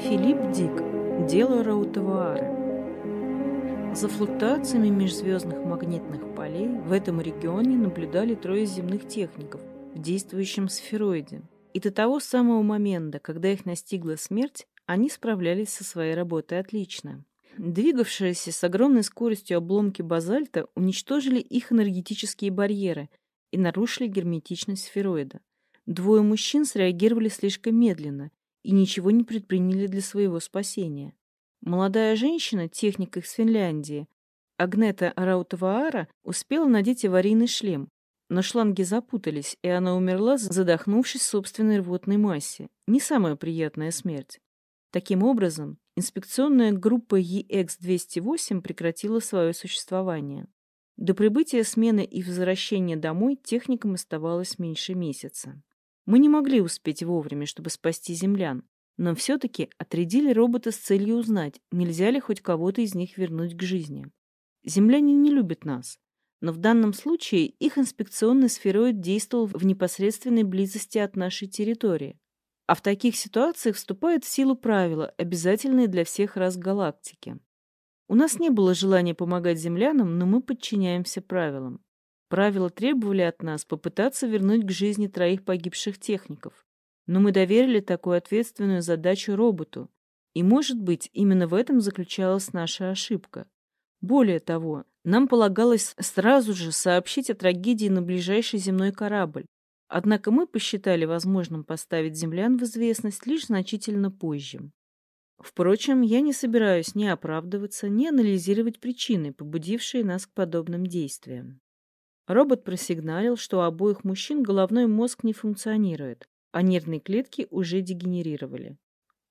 Филипп Дик. Дело Раутавуары. За флуктуациями межзвездных магнитных полей в этом регионе наблюдали трое земных техников в действующем сфероиде. И до того самого момента, когда их настигла смерть, они справлялись со своей работой отлично. Двигавшиеся с огромной скоростью обломки базальта уничтожили их энергетические барьеры и нарушили герметичность сфероида. Двое мужчин среагировали слишком медленно и ничего не предприняли для своего спасения. Молодая женщина, техник из Финляндии, Агнета Раутаваара, успела надеть аварийный шлем, но шланги запутались, и она умерла, задохнувшись собственной рвотной массе. Не самая приятная смерть. Таким образом, инспекционная группа EX-208 прекратила свое существование. До прибытия смены и возвращения домой техникам оставалось меньше месяца. Мы не могли успеть вовремя, чтобы спасти землян, но все-таки отрядили робота с целью узнать, нельзя ли хоть кого-то из них вернуть к жизни. Земляне не любят нас, но в данном случае их инспекционный сфероид действовал в непосредственной близости от нашей территории. А в таких ситуациях вступают в силу правила, обязательные для всех рас галактики. У нас не было желания помогать землянам, но мы подчиняемся правилам. Правила требовали от нас попытаться вернуть к жизни троих погибших техников. Но мы доверили такую ответственную задачу роботу, и, может быть, именно в этом заключалась наша ошибка. Более того, нам полагалось сразу же сообщить о трагедии на ближайший земной корабль, однако мы посчитали возможным поставить землян в известность лишь значительно позже. Впрочем, я не собираюсь ни оправдываться, ни анализировать причины, побудившие нас к подобным действиям. Робот просигналил, что у обоих мужчин головной мозг не функционирует, а нервные клетки уже дегенерировали.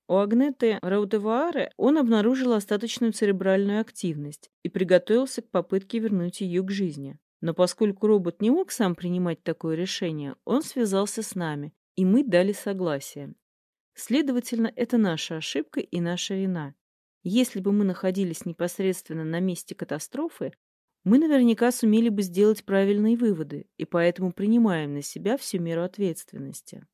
У Агнеты Раудеваары он обнаружил остаточную церебральную активность и приготовился к попытке вернуть ее к жизни. Но поскольку робот не мог сам принимать такое решение, он связался с нами, и мы дали согласие. Следовательно, это наша ошибка и наша вина. Если бы мы находились непосредственно на месте катастрофы, мы наверняка сумели бы сделать правильные выводы, и поэтому принимаем на себя всю меру ответственности.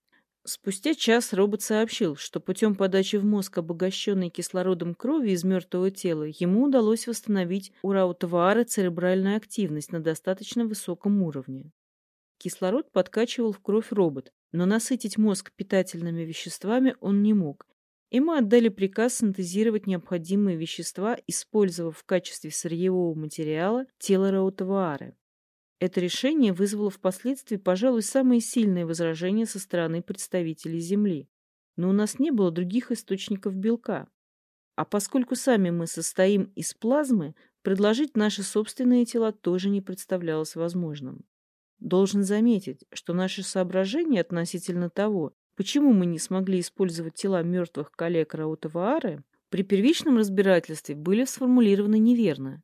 Спустя час робот сообщил, что путем подачи в мозг обогащенной кислородом крови из мертвого тела ему удалось восстановить у Раутаваара церебральную активность на достаточно высоком уровне. Кислород подкачивал в кровь робот, но насытить мозг питательными веществами он не мог, и мы отдали приказ синтезировать необходимые вещества, использовав в качестве сырьевого материала тело Раутаваары. Это решение вызвало впоследствии, пожалуй, самые сильные возражения со стороны представителей Земли. Но у нас не было других источников белка. А поскольку сами мы состоим из плазмы, предложить наши собственные тела тоже не представлялось возможным. Должен заметить, что наши соображения относительно того, почему мы не смогли использовать тела мертвых коллег Раутаваары, при первичном разбирательстве были сформулированы неверно.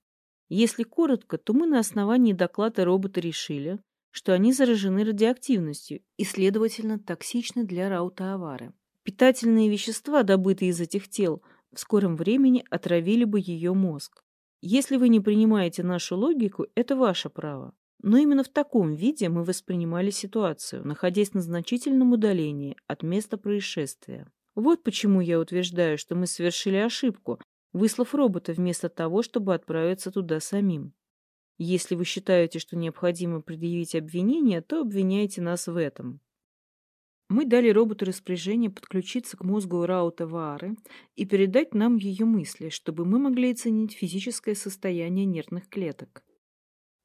Если коротко, то мы на основании доклада робота решили, что они заражены радиоактивностью и, следовательно, токсичны для раутаавары. Питательные вещества, добытые из этих тел, в скором времени отравили бы ее мозг. Если вы не принимаете нашу логику, это ваше право. Но именно в таком виде мы воспринимали ситуацию, находясь на значительном удалении от места происшествия. Вот почему я утверждаю, что мы совершили ошибку, выслав робота вместо того, чтобы отправиться туда самим. Если вы считаете, что необходимо предъявить обвинение, то обвиняйте нас в этом. Мы дали роботу распоряжение подключиться к мозгу Раута Ваары и передать нам ее мысли, чтобы мы могли оценить физическое состояние нервных клеток.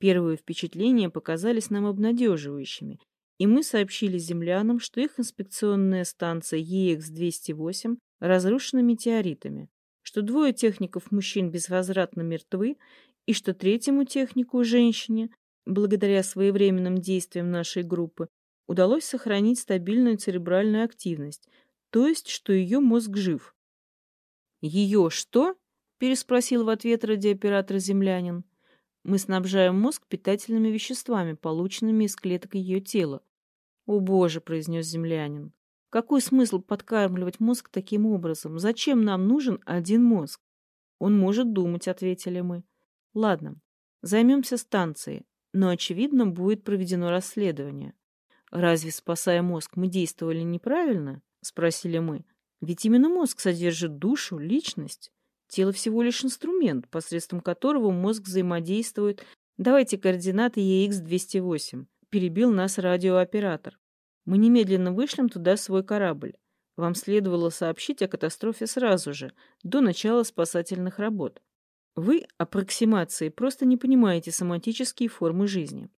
Первые впечатления показались нам обнадеживающими, и мы сообщили землянам, что их инспекционная станция EX-208 разрушена метеоритами, что двое техников-мужчин безвозвратно мертвы и что третьему технику, женщине, благодаря своевременным действиям нашей группы, удалось сохранить стабильную церебральную активность, то есть, что ее мозг жив. «Ее что?» – переспросил в ответ радиооператор-землянин. «Мы снабжаем мозг питательными веществами, полученными из клеток ее тела». «О боже!» – произнес землянин. Какой смысл подкармливать мозг таким образом? Зачем нам нужен один мозг? Он может думать, ответили мы. Ладно, займемся станцией, но, очевидно, будет проведено расследование. Разве, спасая мозг, мы действовали неправильно? Спросили мы. Ведь именно мозг содержит душу, личность. Тело всего лишь инструмент, посредством которого мозг взаимодействует. Давайте координаты EX-208. Перебил нас радиооператор. Мы немедленно вышлем туда свой корабль. Вам следовало сообщить о катастрофе сразу же, до начала спасательных работ. Вы, аппроксимации, просто не понимаете соматические формы жизни.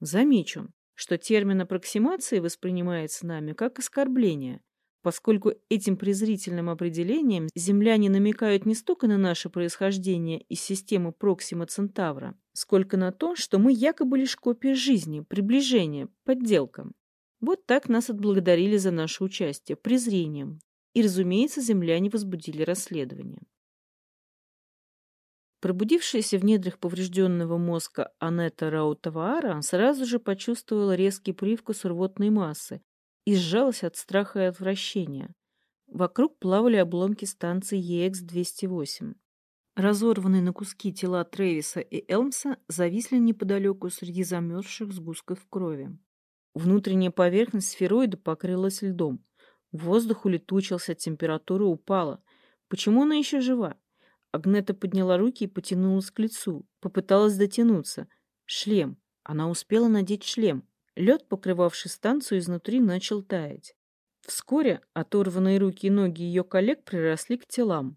Замечу, что термин аппроксимации воспринимается нами как оскорбление, поскольку этим презрительным определением земляне намекают не столько на наше происхождение из системы Проксима Центавра, сколько на то, что мы якобы лишь копия жизни, приближение, подделка. Вот так нас отблагодарили за наше участие, презрением. И, разумеется, земляне возбудили расследование. Пробудившаяся в недрах поврежденного мозга Анетта Раутаваара сразу же почувствовала резкий привкус рвотной массы и сжалась от страха и отвращения. Вокруг плавали обломки станции ЕХ-208. Разорванные на куски тела Трэвиса и Элмса зависли неподалеку среди замерзших сгустков крови. Внутренняя поверхность сфероида покрылась льдом. Воздух улетучился, температура упала. Почему она еще жива? Агнета подняла руки и потянулась к лицу. Попыталась дотянуться. Шлем. Она успела надеть шлем. Лед, покрывавший станцию, изнутри начал таять. Вскоре оторванные руки и ноги ее коллег приросли к телам,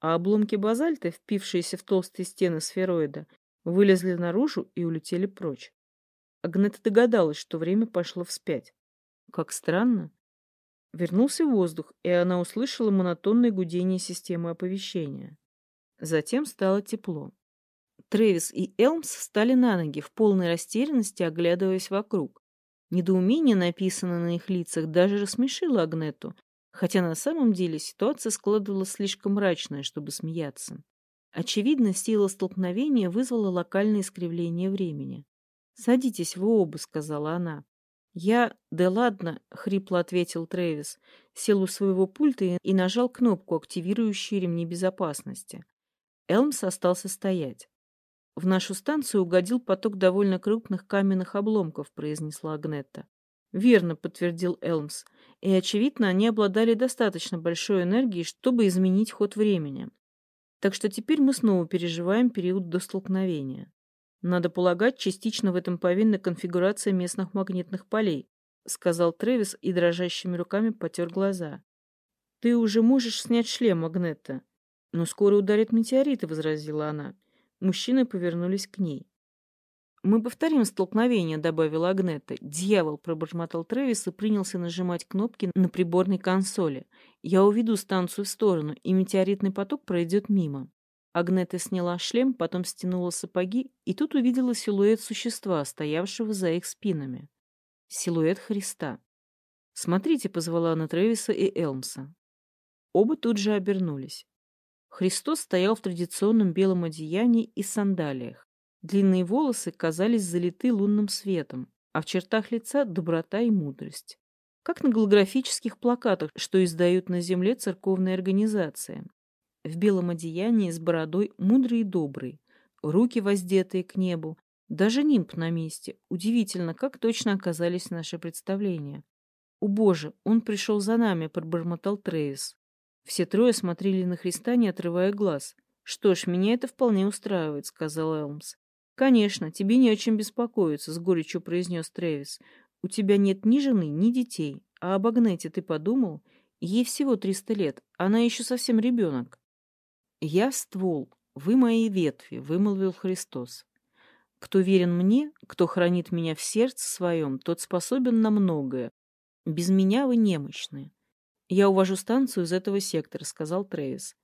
а обломки базальта, впившиеся в толстые стены сфероида, вылезли наружу и улетели прочь. Агнета догадалась, что время пошло вспять. Как странно. Вернулся воздух, и она услышала монотонное гудение системы оповещения. Затем стало тепло. Трэвис и Элмс встали на ноги, в полной растерянности, оглядываясь вокруг. Недоумение, написанное на их лицах, даже рассмешило Агнету, хотя на самом деле ситуация складывалась слишком мрачная, чтобы смеяться. Очевидно, сила столкновения вызвала локальное искривление времени. «Садитесь вы оба», — сказала она. «Я... Да ладно», — хрипло ответил Трэвис, сел у своего пульта и нажал кнопку, активирующую ремни безопасности. Элмс остался стоять. «В нашу станцию угодил поток довольно крупных каменных обломков», — произнесла Агнетта. «Верно», — подтвердил Элмс. «И, очевидно, они обладали достаточно большой энергией, чтобы изменить ход времени. Так что теперь мы снова переживаем период до столкновения. Надо полагать, частично в этом повинна конфигурация местных магнитных полей, сказал Трэвис и дрожащими руками потер глаза. Ты уже можешь снять шлем, Агнетта. Но скоро ударит метеориты, возразила она. Мужчины повернулись к ней. «Мы повторим столкновение», — добавила Агнета. «Дьявол!» — пробормотал Трэвис и принялся нажимать кнопки на приборной консоли. «Я уведу станцию в сторону, и метеоритный поток пройдет мимо». Агнета сняла шлем, потом стянула сапоги, и тут увидела силуэт существа, стоявшего за их спинами. Силуэт Христа. «Смотрите», — позвала она Тревиса и Элмса. Оба тут же обернулись. Христос стоял в традиционном белом одеянии и сандалиях. Длинные волосы казались залиты лунным светом, а в чертах лица доброта и мудрость. Как на голографических плакатах, что издают на земле церковные организации в белом одеянии с бородой мудрый и добрый, руки воздетые к небу, даже нимб на месте. Удивительно, как точно оказались наши представления. «О боже, он пришел за нами», — пробормотал Трейс. Все трое смотрели на Христа, не отрывая глаз. «Что ж, меня это вполне устраивает», — сказал Элмс. «Конечно, тебе не о чем беспокоиться», — с горечью произнес Трэвис. «У тебя нет ни жены, ни детей. А об Агнете ты подумал? Ей всего триста лет. Она еще совсем ребенок». «Я ствол, вы мои ветви», — вымолвил Христос. «Кто верен мне, кто хранит меня в сердце своем, тот способен на многое. Без меня вы немощны». «Я увожу станцию из этого сектора», — сказал Трэвис.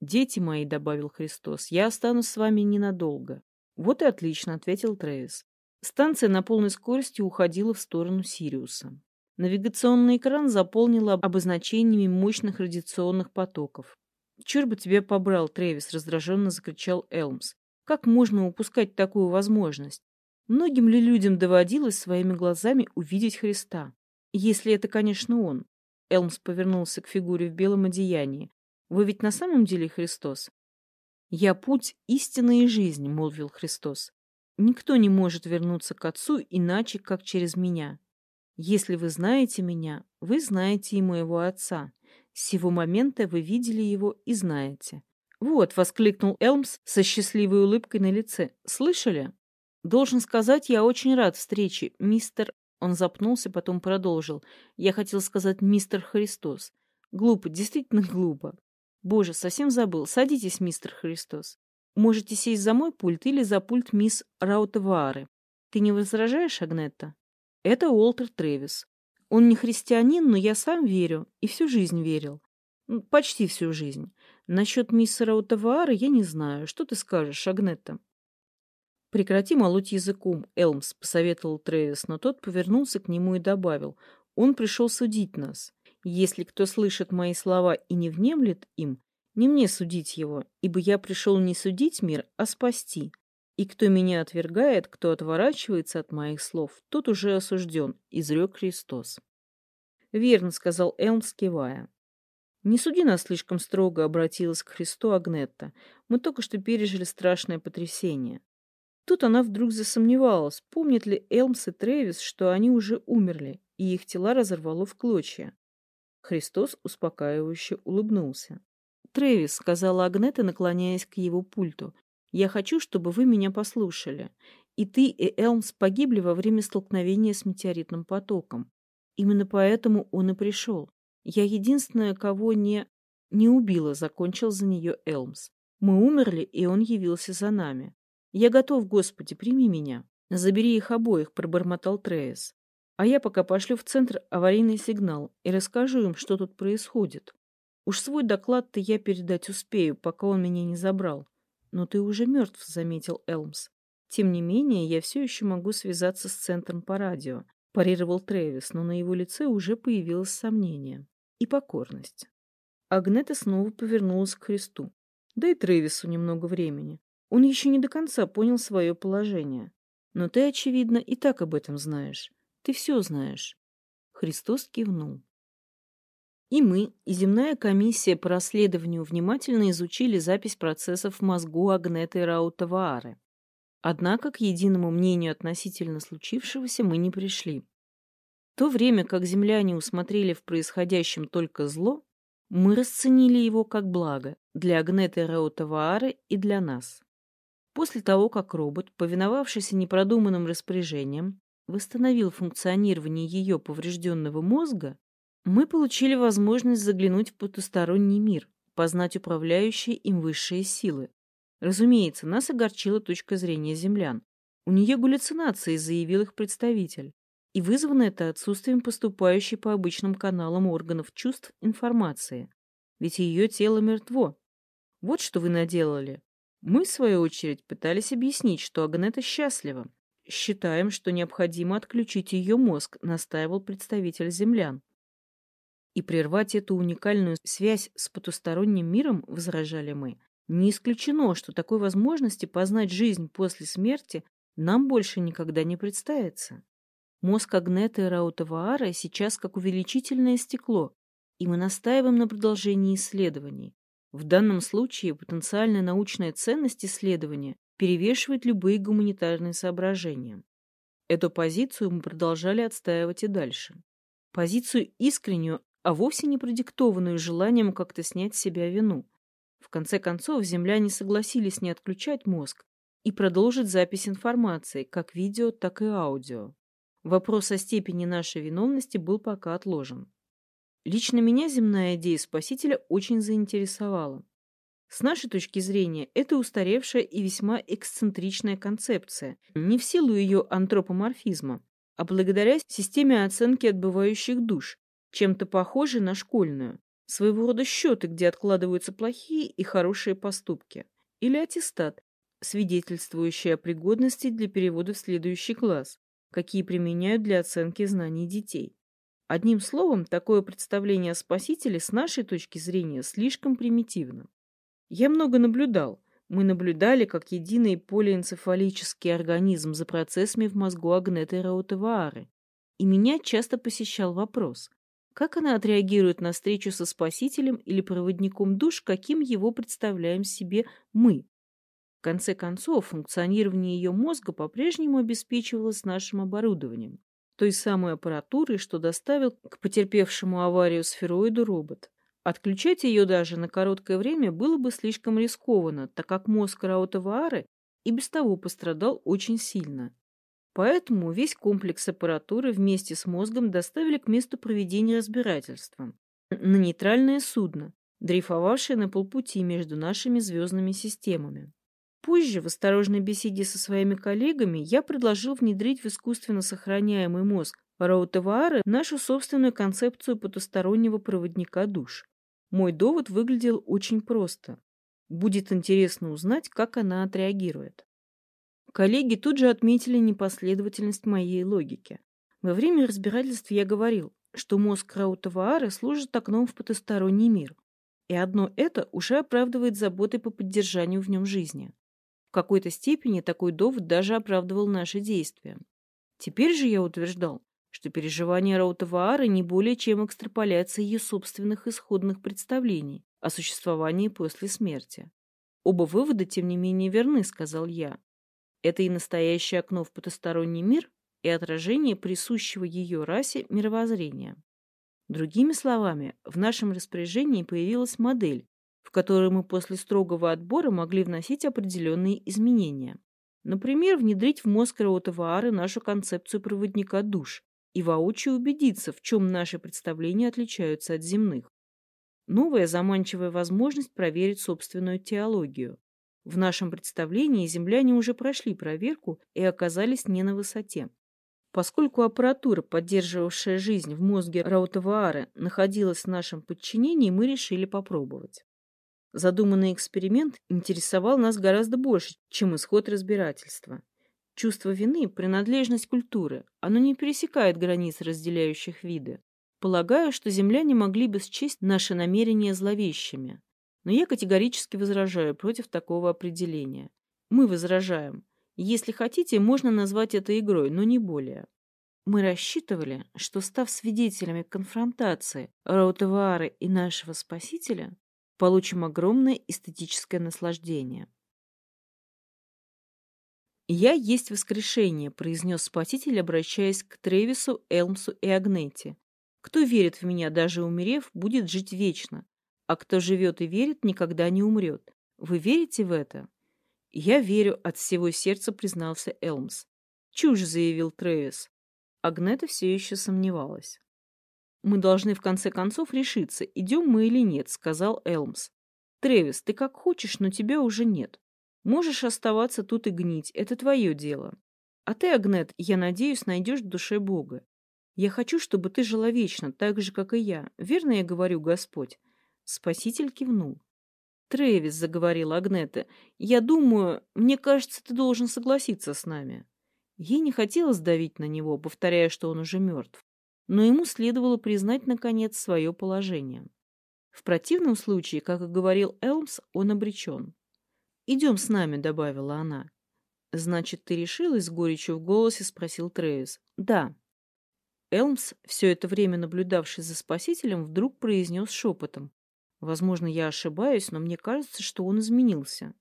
«Дети мои», — добавил Христос, — «я останусь с вами ненадолго». «Вот и отлично», — ответил Трэвис. Станция на полной скорости уходила в сторону Сириуса. Навигационный экран заполнила обозначениями мощных радиационных потоков. «Чур бы тебя побрал, Трэвис!» — раздраженно закричал Элмс. «Как можно упускать такую возможность? Многим ли людям доводилось своими глазами увидеть Христа? Если это, конечно, он». Элмс повернулся к фигуре в белом одеянии. «Вы ведь на самом деле Христос?» «Я путь истины и жизни», — молвил Христос. «Никто не может вернуться к Отцу иначе, как через меня». Если вы знаете меня, вы знаете и моего отца. С сего момента вы видели его и знаете. «Вот», — воскликнул Элмс со счастливой улыбкой на лице. «Слышали?» «Должен сказать, я очень рад встрече, мистер...» Он запнулся, потом продолжил. «Я хотел сказать мистер Христос. Глупо, действительно глупо. Боже, совсем забыл. Садитесь, мистер Христос. Можете сесть за мой пульт или за пульт мисс Раутвары. Ты не возражаешь, Агнетта? Это Уолтер Трэвис. Он не христианин, но я сам верю и всю жизнь верил. Почти всю жизнь. Насчет мисс Раутвары я не знаю. Что ты скажешь, Агнетта? Прекрати молоть языком, Элмс, посоветовал Трэвис, но тот повернулся к нему и добавил. Он пришел судить нас. Если кто слышит мои слова и не внемлет им, не мне судить его, ибо я пришел не судить мир, а спасти. И кто меня отвергает, кто отворачивается от моих слов, тот уже осужден, изрек Христос. Верно, сказал Элм, скивая. Не суди нас слишком строго, обратилась к Христу Агнетта. Мы только что пережили страшное потрясение. Тут она вдруг засомневалась, помнит ли Элмс и Трэвис, что они уже умерли, и их тела разорвало в клочья. Христос успокаивающе улыбнулся. «Трэвис», — сказала Агнета, наклоняясь к его пульту, — «я хочу, чтобы вы меня послушали. И ты, и Элмс погибли во время столкновения с метеоритным потоком. Именно поэтому он и пришел. Я единственная, кого не... не убила», — закончил за нее Элмс. «Мы умерли, и он явился за нами. Я готов, Господи, прими меня. Забери их обоих», — пробормотал Трэвис. А я пока пошлю в центр аварийный сигнал и расскажу им, что тут происходит. Уж свой доклад-то я передать успею, пока он меня не забрал. Но ты уже мертв, — заметил Элмс. Тем не менее, я все еще могу связаться с центром по радио, — парировал Трэвис, но на его лице уже появилось сомнение и покорность. Агнета снова повернулась к Христу. Дай Трэвису немного времени. Он еще не до конца понял свое положение. Но ты, очевидно, и так об этом знаешь. Ты все знаешь. Христос кивнул. И мы, и земная комиссия по расследованию внимательно изучили запись процессов в мозгу Агнеты Раутаваары. Однако к единому мнению относительно случившегося мы не пришли. В то время как земляне усмотрели в происходящем только зло, мы расценили его как благо для Агнеты Раутаваары и для нас. После того, как робот, повиновавшийся непродуманным распоряжениям, восстановил функционирование ее поврежденного мозга, мы получили возможность заглянуть в потусторонний мир, познать управляющие им высшие силы. Разумеется, нас огорчила точка зрения землян. У нее галлюцинации, заявил их представитель. И вызвано это отсутствием поступающей по обычным каналам органов чувств информации. Ведь ее тело мертво. Вот что вы наделали. Мы, в свою очередь, пытались объяснить, что Агнета счастлива, Считаем, что необходимо отключить ее мозг, настаивал представитель землян. И прервать эту уникальную связь с потусторонним миром, возражали мы, не исключено, что такой возможности познать жизнь после смерти нам больше никогда не представится. Мозг Агнеты Раутаваара сейчас как увеличительное стекло, и мы настаиваем на продолжении исследований. В данном случае потенциальная научная ценность исследования перевешивает любые гуманитарные соображения. Эту позицию мы продолжали отстаивать и дальше. Позицию искреннюю, а вовсе не продиктованную желанием как-то снять с себя вину. В конце концов, земляне согласились не отключать мозг и продолжить запись информации, как видео, так и аудио. Вопрос о степени нашей виновности был пока отложен. Лично меня земная идея Спасителя очень заинтересовала. С нашей точки зрения, это устаревшая и весьма эксцентричная концепция, не в силу ее антропоморфизма, а благодаря системе оценки отбывающих душ, чем-то похожей на школьную, своего рода счеты, где откладываются плохие и хорошие поступки, или аттестат, свидетельствующий о пригодности для перевода в следующий класс, какие применяют для оценки знаний детей. Одним словом, такое представление о спасителе с нашей точки зрения слишком примитивно. Я много наблюдал. Мы наблюдали, как единый полиэнцефалический организм за процессами в мозгу Агнеты Раутаваары. И меня часто посещал вопрос, как она отреагирует на встречу со спасителем или проводником душ, каким его представляем себе мы. В конце концов, функционирование ее мозга по-прежнему обеспечивалось нашим оборудованием. Той самой аппаратурой, что доставил к потерпевшему аварию сфероиду робот. Отключать ее даже на короткое время было бы слишком рискованно, так как мозг Раутаваары и без того пострадал очень сильно. Поэтому весь комплекс аппаратуры вместе с мозгом доставили к месту проведения разбирательства на нейтральное судно, дрейфовавшее на полпути между нашими звездными системами. Позже, в осторожной беседе со своими коллегами, я предложил внедрить в искусственно сохраняемый мозг Раутаваары нашу собственную концепцию потустороннего проводника душ. Мой довод выглядел очень просто. Будет интересно узнать, как она отреагирует. Коллеги тут же отметили непоследовательность моей логики. Во время разбирательств я говорил, что мозг Раутаваары служит окном в потусторонний мир, и одно это уже оправдывает заботы по поддержанию в нем жизни. В какой-то степени такой довод даже оправдывал наши действия. Теперь же я утверждал, что переживания Раутаваары не более чем экстраполяция ее собственных исходных представлений о существовании после смерти. Оба вывода, тем не менее, верны, сказал я. Это и настоящее окно в потусторонний мир, и отражение присущего ее расе мировоззрения. Другими словами, в нашем распоряжении появилась модель, в которой мы после строгого отбора могли вносить определенные изменения. Например, внедрить в мозг Раутаваары нашу концепцию проводника душ, и воочию убедиться, в чем наши представления отличаются от земных. Новая заманчивая возможность проверить собственную теологию. В нашем представлении земляне уже прошли проверку и оказались не на высоте. Поскольку аппаратура, поддерживавшая жизнь в мозге Раутаваары, находилась в нашем подчинении, мы решили попробовать. Задуманный эксперимент интересовал нас гораздо больше, чем исход разбирательства. Чувство вины – принадлежность культуры. Оно не пересекает границ, разделяющих виды. Полагаю, что земляне могли бы счесть наши намерения зловещими. Но я категорически возражаю против такого определения. Мы возражаем. Если хотите, можно назвать это игрой, но не более. Мы рассчитывали, что, став свидетелями конфронтации Раутаваары и нашего Спасителя, получим огромное эстетическое наслаждение. «Я есть воскрешение», — произнес Спаситель, обращаясь к Тревису, Элмсу и Агнете. «Кто верит в меня, даже умерев, будет жить вечно, а кто живет и верит, никогда не умрет. Вы верите в это?» «Я верю», — от всего сердца признался Элмс. «Чушь», — заявил Тревис. Агнета все еще сомневалась. «Мы должны в конце концов решиться, идем мы или нет», — сказал Элмс. «Тревис, ты как хочешь, но тебя уже нет. Можешь оставаться тут и гнить, это твое дело. А ты, Агнет, я надеюсь, найдешь в душе Бога. Я хочу, чтобы ты жила вечно, так же, как и я. Верно я говорю, Господь?» Спаситель кивнул. «Трэвис», — заговорила Агнета, — «я думаю, мне кажется, ты должен согласиться с нами». Ей не хотелось давить на него, повторяя, что он уже мертв. Но ему следовало признать, наконец, свое положение. В противном случае, как и говорил Элмс, он обречен. «Идем с нами», — добавила она. «Значит, ты решилась?» — с горечью в голосе спросил Трейс. «Да». Элмс, все это время наблюдавший за спасителем, вдруг произнес шепотом. «Возможно, я ошибаюсь, но мне кажется, что он изменился».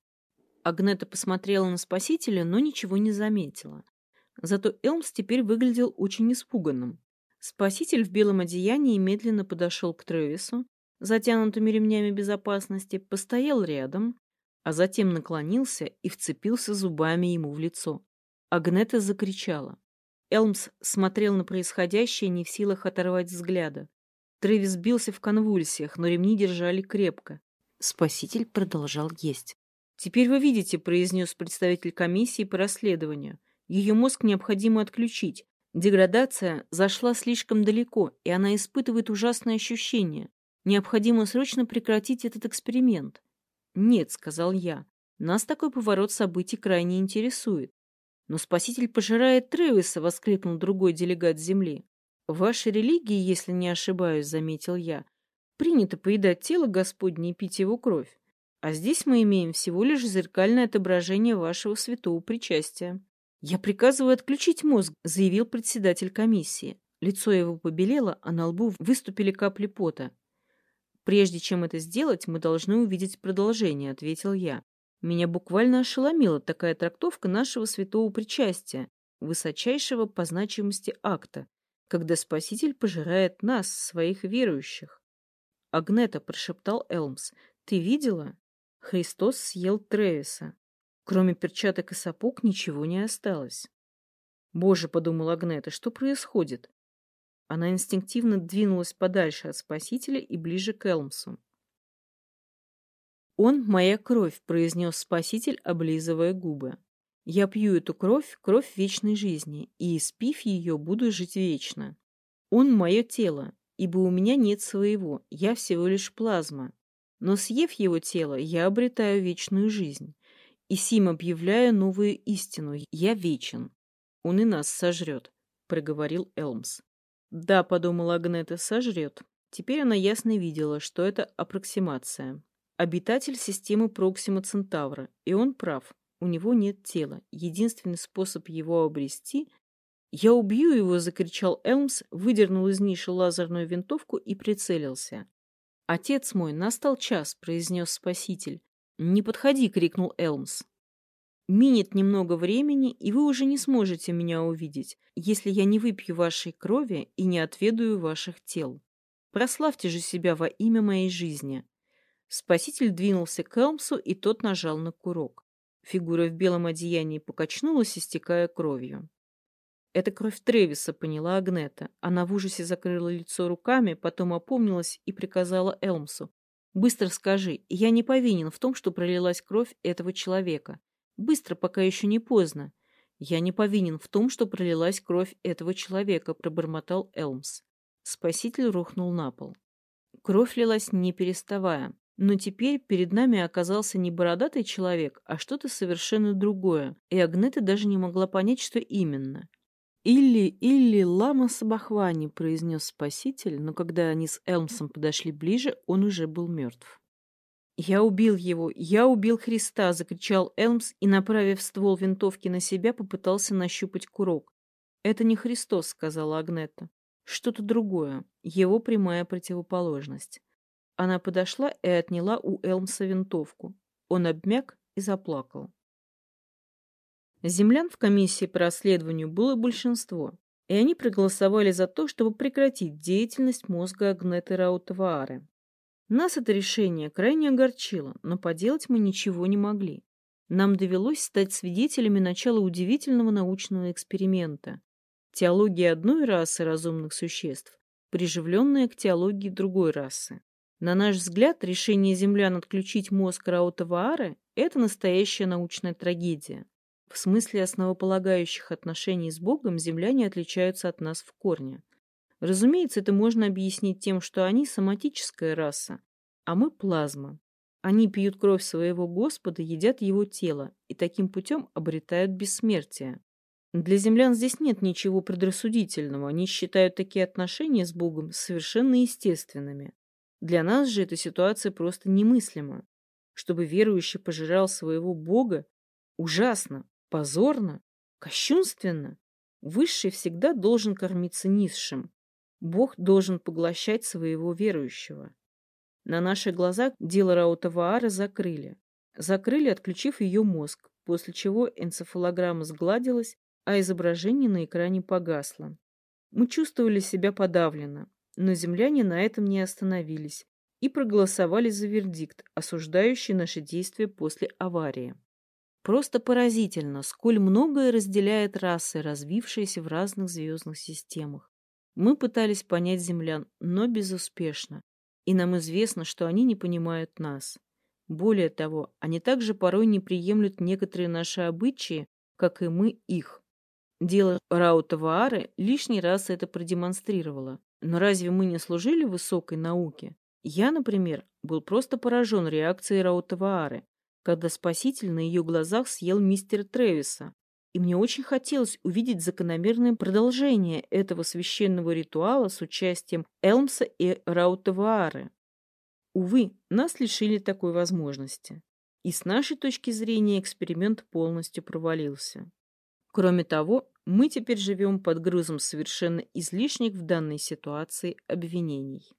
Агнета посмотрела на спасителя, но ничего не заметила. Зато Элмс теперь выглядел очень испуганным. Спаситель в белом одеянии медленно подошел к Тревису, затянутыми ремнями безопасности, постоял рядом, а затем наклонился и вцепился зубами ему в лицо. Агнета закричала. Элмс смотрел на происходящее, не в силах оторвать взгляда. Трэвис бился в конвульсиях, но ремни держали крепко. Спаситель продолжал есть. «Теперь вы видите», — произнес представитель комиссии по расследованию. «Ее мозг необходимо отключить. Деградация зашла слишком далеко, и она испытывает ужасные ощущения. Необходимо срочно прекратить этот эксперимент. «Нет», — сказал я, — «нас такой поворот событий крайне интересует». «Но спаситель пожирает Тревиса», — воскликнул другой делегат Земли. «В вашей религии, если не ошибаюсь», — заметил я, — «принято поедать тело Господне и пить его кровь. А здесь мы имеем всего лишь зеркальное отображение вашего святого причастия». «Я приказываю отключить мозг», — заявил председатель комиссии. Лицо его побелело, а на лбу выступили капли пота. «Прежде чем это сделать, мы должны увидеть продолжение», — ответил я. Меня буквально ошеломила такая трактовка нашего святого причастия. высочайшего по значимости акта, когда Спаситель пожирает нас, своих верующих. Агнета прошептал Элмс. Ты видела? Христос съел Тревиса. Кроме перчаток и сапог ничего не осталось. Боже, подумала Агнета, что происходит? Она инстинктивно двинулась подальше от Спасителя и ближе к Элмсу. «Он — моя кровь», — произнес Спаситель, облизывая губы. «Я пью эту кровь, кровь вечной жизни, и, испив ее, буду жить вечно. Он — мое тело, ибо у меня нет своего, я всего лишь плазма. Но съев его тело, я обретаю вечную жизнь. И сим объявляю новую истину, я вечен. Он и нас сожрет», — проговорил Элмс. «Да», — подумала Агнета, — «сожрет». Теперь она ясно видела, что это аппроксимация. Обитатель системы Проксима Центавра, и он прав. У него нет тела. Единственный способ его обрести «Я убью его!» — закричал Элмс, выдернул из ниши лазерную винтовку и прицелился. «Отец мой, настал час!» — произнес спаситель. «Не подходи!» — крикнул Элмс. «Минет немного времени, и вы уже не сможете меня увидеть, если я не выпью вашей крови и не отведаю ваших тел. Прославьте же себя во имя моей жизни!» Спаситель двинулся к Элмсу, и тот нажал на курок. Фигура в белом одеянии покачнулась, истекая кровью. Это кровь Тревиса, поняла Агнета. Она в ужасе закрыла лицо руками, потом опомнилась и приказала Элмсу. «Быстро скажи, я не повинен в том, что пролилась кровь этого человека. Быстро, пока еще не поздно. Я не повинен в том, что пролилась кровь этого человека», — пробормотал Элмс. Спаситель рухнул на пол. Кровь лилась не переставая. Но теперь перед нами оказался не бородатый человек, а что-то совершенно другое, и Агнета даже не могла понять, что именно. «Илли, Илли, лама Сабахвани», — произнес спаситель, но когда они с Элмсом подошли ближе, он уже был мертв. «Я убил его! Я убил Христа!» — закричал Элмс и, направив ствол винтовки на себя, попытался нащупать курок. «Это не Христос», — сказала Агнета. «Что-то другое. Его прямая противоположность». Она подошла и отняла у Элмса винтовку. Он обмяк и заплакал. Землян в комиссии по расследованию было большинство, и они проголосовали за то, чтобы прекратить деятельность мозга Агнеты Раутаваары. Нас это решение крайне огорчило, но поделать мы ничего не могли. Нам довелось стать свидетелями начала удивительного научного эксперимента. Теология одной расы разумных существ, приживленная к теологии другой расы. На наш взгляд, решение землян отключить мозг Раутаваары – это настоящая научная трагедия. В смысле основополагающих отношений с Богом земляне отличаются от нас в корне. Разумеется, это можно объяснить тем, что они соматическая раса, а мы плазма. Они пьют кровь своего Господа, едят его тело и таким путем обретают бессмертие. Для землян здесь нет ничего предрассудительного, они считают такие отношения с Богом совершенно естественными. Для нас же эта ситуация просто немыслима. Чтобы верующий пожирал своего Бога, ужасно, Позорно? Кощунственно? Высший всегда должен кормиться низшим. Бог должен поглощать своего верующего. На наших глазах дело Раутаваара закрыли. Закрыли, отключив ее мозг, после чего энцефалограмма сгладилась, а изображение на экране погасло. Мы чувствовали себя подавленно, но земляне на этом не остановились и проголосовали за вердикт, осуждающий наши действия после аварии. Просто поразительно, сколь многое разделяет расы, развившиеся в разных звездных системах. Мы пытались понять землян, но безуспешно. И нам известно, что они не понимают нас. Более того, они также порой не приемлют некоторые наши обычаи, как и мы их. Дело Раутаваары лишний раз это продемонстрировало. Но разве мы не служили высокой науке? Я, например, был просто поражен реакцией Раутаваары, когда спаситель на ее глазах съел мистера Тревиса. И мне очень хотелось увидеть закономерное продолжение этого священного ритуала с участием Элмса и Раутаваары. Увы, нас лишили такой возможности. И с нашей точки зрения эксперимент полностью провалился. Кроме того, мы теперь живем под грузом совершенно излишних в данной ситуации обвинений.